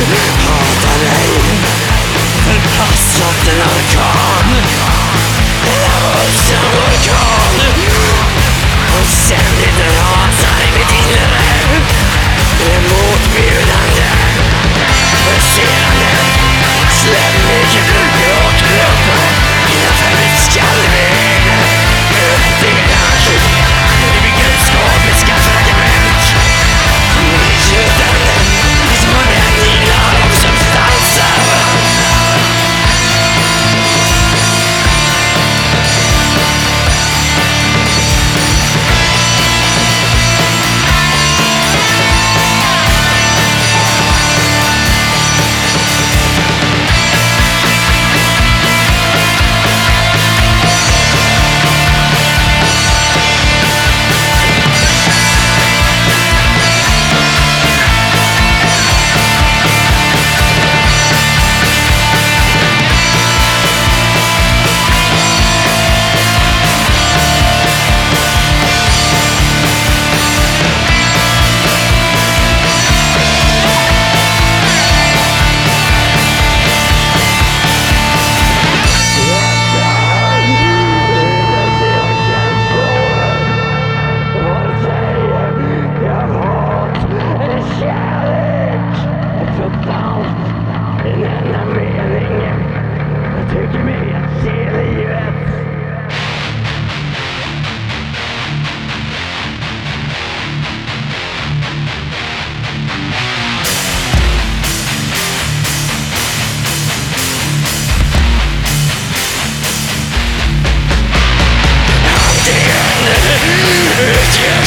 Hardt an Helm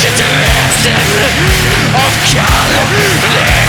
A Suggestion of color